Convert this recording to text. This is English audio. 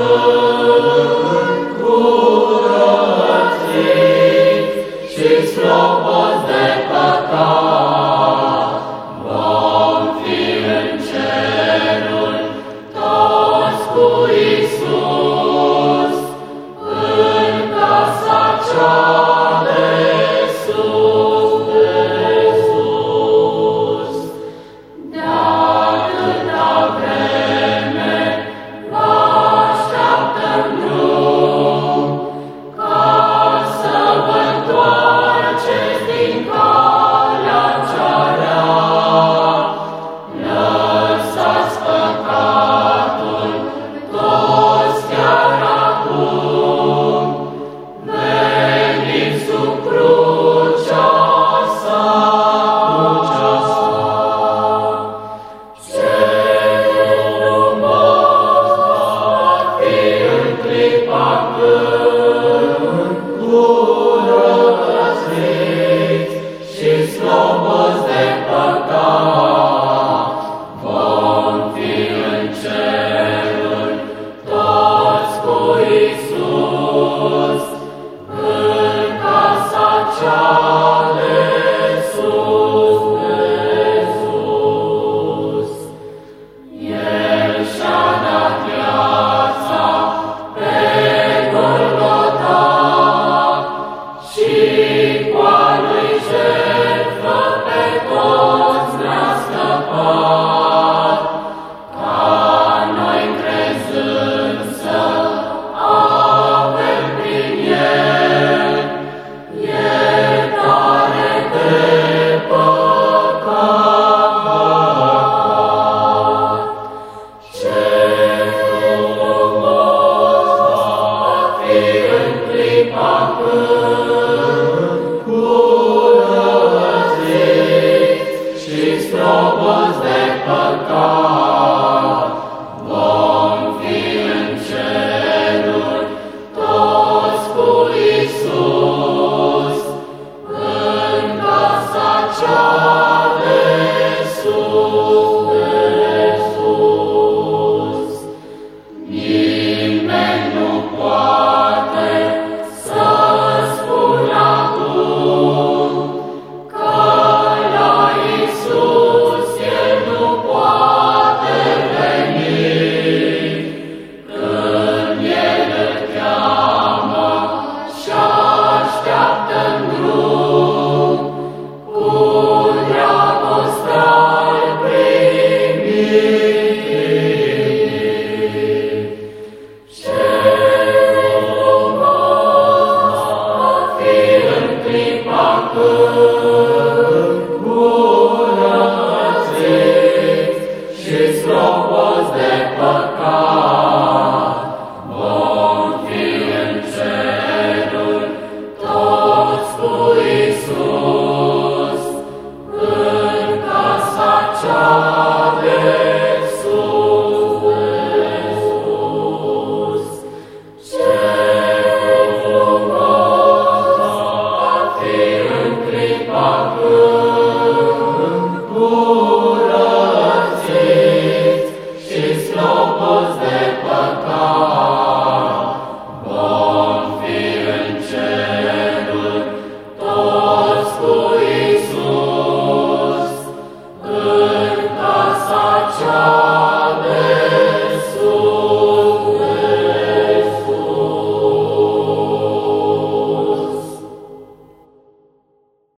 Oh. Păcat. Casa Cea